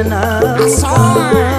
Asana. Asana.